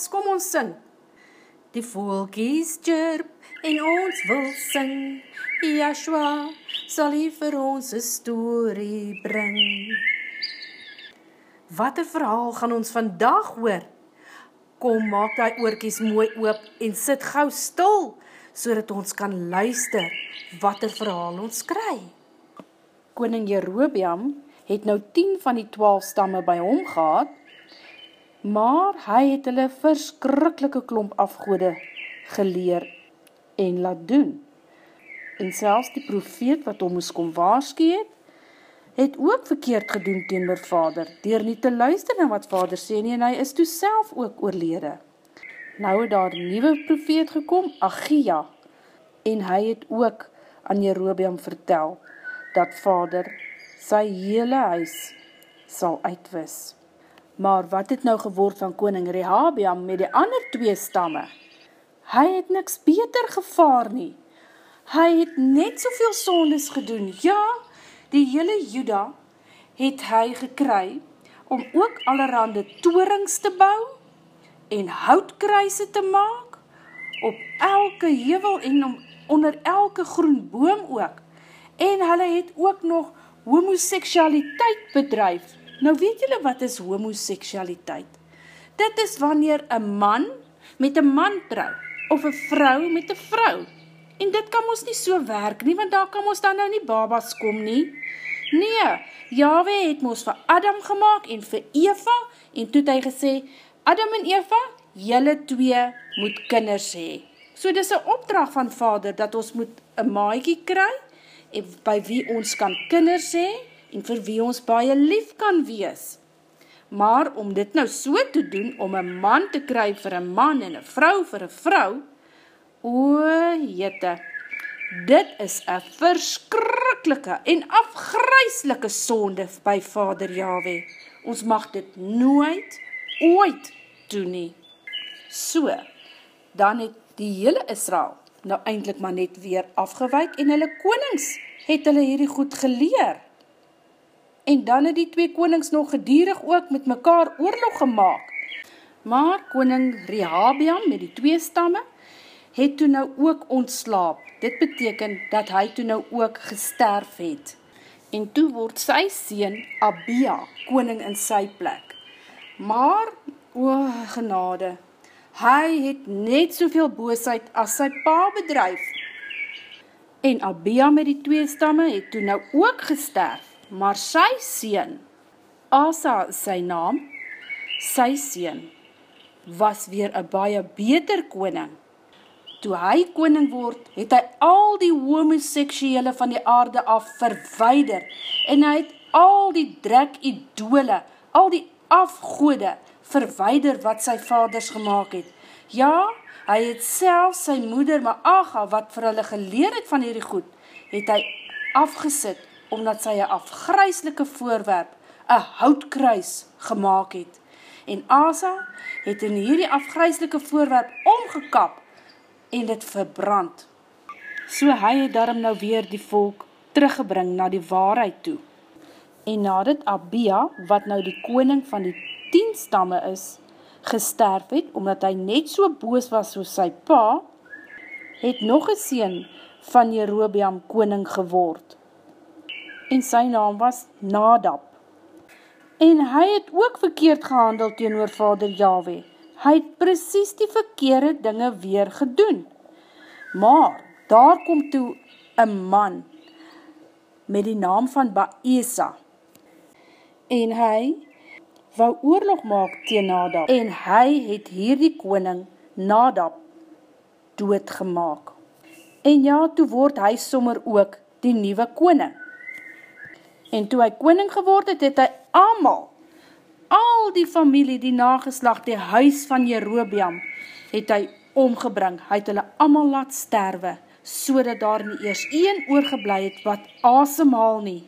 maats, kom ons sing. Die volkies chirp en ons wil sing, Joshua sal hy vir ons een story bring. Wat een verhaal gaan ons vandag hoor? Kom, maak die oorkies mooi oop en sit gauw stil, so dat ons kan luister wat een verhaal ons kry. Koning Jerobeam het nou 10 van die 12 stamme by hom gehad, maar hy het hulle verskrikkelike klomp afgoede geleer en laat doen. En selfs die profeet wat hom moes kom waarskie het, het ook verkeerd gedoen teen my vader, dier nie te luister na wat vader sê nie, en hy is toe self ook oorlede. Nou het daar een nieuwe profeet gekom, Agia, en hy het ook aan Jerobeam vertel, dat vader sy hele huis sal uitwis. Maar wat het nou geword van koning Rehabiam met die ander twee stamme? Hy het niks beter gevaar nie. Hy het net soveel sondes gedoen. Ja, die hele Juda het hy gekry om ook allerhande toerings te bou en houtkruise te maak op elke hevel en om, onder elke groen boom ook. En hulle het ook nog homoseksualiteit bedrijf Nou weet julle wat is homoseksualiteit? Dit is wanneer een man met een man trouw, of een vrou met een vrou. En dit kan ons nie so werk nie, want daar kan ons dan nou nie babas kom nie. Nee, Yahweh het ons vir Adam gemaakt en vir Eva, en toe het hy gesê, Adam en Eva, julle twee moet kinders hee. So dit is een opdracht van vader, dat ons moet een maaikie kry, en by wie ons kan kinders hee, en vir wie ons baie lief kan wees. Maar om dit nou so te doen, om een man te kry vir een man en een vrou vir een vrou, o jette, dit is een verskrikkelike en afgryslike sonde by Vader Yahweh. Ons mag dit nooit, ooit doen nie. So, dan het die hele Israel nou eindelijk maar net weer afgewyk en hulle konings het hulle hierdie goed geleer en dan het die twee konings nog gedierig ook met mekaar oorlog gemaakt. Maar koning Rehabiam met die twee stamme het toe nou ook ontslaap. Dit beteken dat hy toe nou ook gesterf het. En toe word sy sien Abia koning in sy plek. Maar, o genade, hy het net soveel boosheid as sy pa bedrijf. En Abia met die twee stamme het toe nou ook gesterf maar sy sien, Asa sy naam, sy sien, was weer een baie beter koning. Toe hy koning word, het hy al die homoseksuele van die aarde af verweider, en hy het al die drek idole, al die afgoede verweider wat sy vaders gemaakt het. Ja, hy het self sy moeder Maaga, wat vir hulle geleer het van hierdie goed, het hy afgesit omdat sy een afgryslike voorwerp, een houtkruis, gemaakt het. En Asa het in hierdie afgryslike voorwerp omgekap en dit verbrand. So hy het daarom nou weer die volk teruggebring na die waarheid toe. En nadat Abia, wat nou die koning van die tien stamme is, gesterf het, omdat hy net so boos was soos sy pa, het nog een sien van Jerobeam koning geword en sy naam was Nadab. En hy het ook verkeerd gehandeld teen oor vader Yahweh. Hy het precies die verkeerde dinge weer gedoen. Maar, daar kom toe een man met die naam van Baesa. En hy wou oorlog maak teen Nadab. En hy het hierdie koning Nadab doodgemaak. En ja, toe word hy sommer ook die nieuwe koning. En toe hy koning geword het, het hy amal, al die familie, die nageslag, die huis van Jerobeam, het hy omgebring. Hy het hulle amal laat sterwe, so dat daar nie eers een oorgeblij het wat asemhaal nie.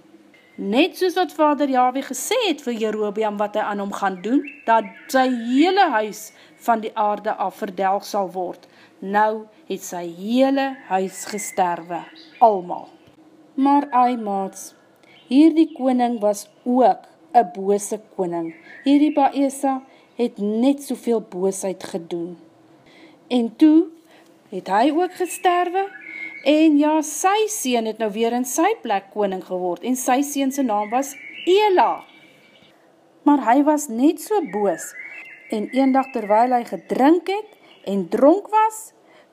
Net soos wat vader Yahweh gesê het vir Jerobeam wat hy aan hom gaan doen, dat sy hele huis van die aarde af verdelg sal word. Nou het sy hele huis gesterwe, almal. Maar ai maats, Hierdie koning was ook een bose koning. Hierdie Baesa het net soveel boosheid gedoen. En toe het hy ook gesterwe, en ja, sy sien het nou weer in sy plek koning geword, en sy sien sy naam was Ela. Maar hy was net so boos, en een dag terwijl hy gedrink het, en dronk was,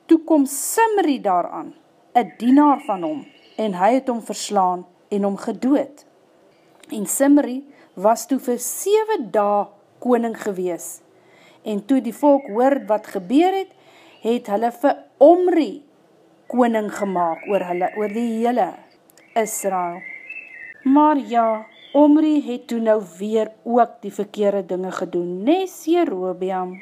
toe kom Simri daaraan, een dienaar van hom, en hy het hom verslaan, en hom gedood. En Simri was toe vir 7 dae koning gewees. En toe die volk hoor wat gebeur het, het hulle vir Omri koning gemaakt oor hulle, oor die hele Israel. Maar ja, Omri het toe nou weer ook die verkeerde dinge gedoen, nes Jerobeam.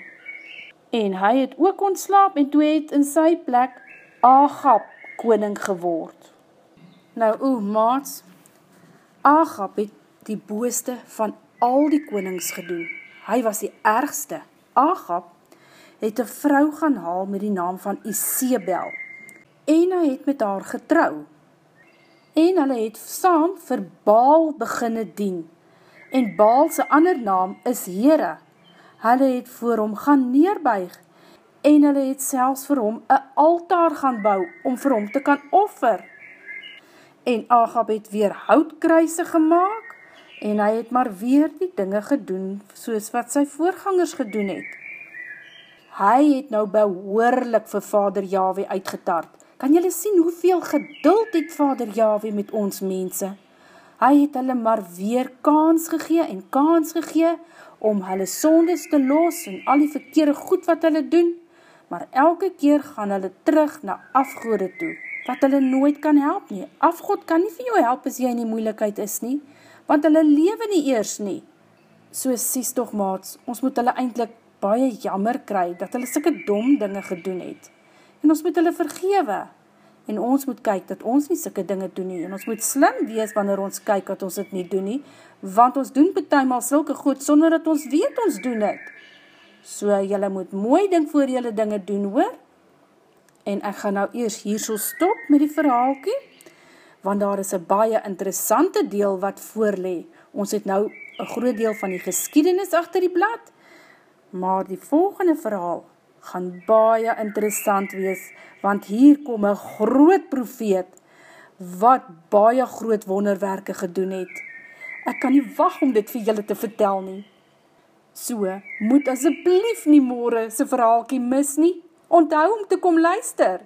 En hy het ook ontslaap en toe het in sy plek Agab koning geword. Nou o, maats, Agab het die booste van al die konings gedoen. Hy was die ergste. Agab het een vrou gaan haal met die naam van Isabel en hy het met haar getrou. En hulle het saam vir Baal beginne dien en Baal sy ander naam is Heere. Hulle het voor hom gaan neerbuig en hulle het selfs vir hom een altaar gaan bou om vir hom te kan offer en Agab het weer houtkruise gemaakt, en hy het maar weer die dinge gedoen, soos wat sy voorgangers gedoen het. Hy het nou behoorlik vir vader Yahweh uitgetart. Kan jylle sien hoeveel geduld het vader Yahweh met ons mense? Hy het hulle maar weer kans gegee en kans gegee om hulle sondes te los en al die verkeerde goed wat hulle doen, maar elke keer gaan hulle terug na afgoede toe wat hulle nooit kan help nie. Afgod kan nie vir jou help as jy in die moeilikheid is nie, want hulle lewe nie eers nie. So sies toch maats, ons moet hulle eindelijk baie jammer kry, dat hulle sikke dom dinge gedoen het. En ons moet hulle vergewe. En ons moet kyk dat ons nie sikke dinge doen nie. En ons moet slim wees wanneer ons kyk dat ons het nie doen nie, want ons doen betuimal sulke goed, sonder dat ons weet ons doen het. So jylle moet mooi ding voor jylle dinge doen, hoor? En ek gaan nou eers hier so stop met die verhaalkie, want daar is een baie interessante deel wat voorlee. Ons het nou een groot deel van die geskiedenis achter die blad, maar die volgende verhaal gaan baie interessant wees, want hier kom een groot profeet, wat baie groot wonderwerke gedoen het. Ek kan nie wacht om dit vir julle te vertel nie. So, moet asjeblief nie more sy verhaalkie mis nie, onthou om te kom luister.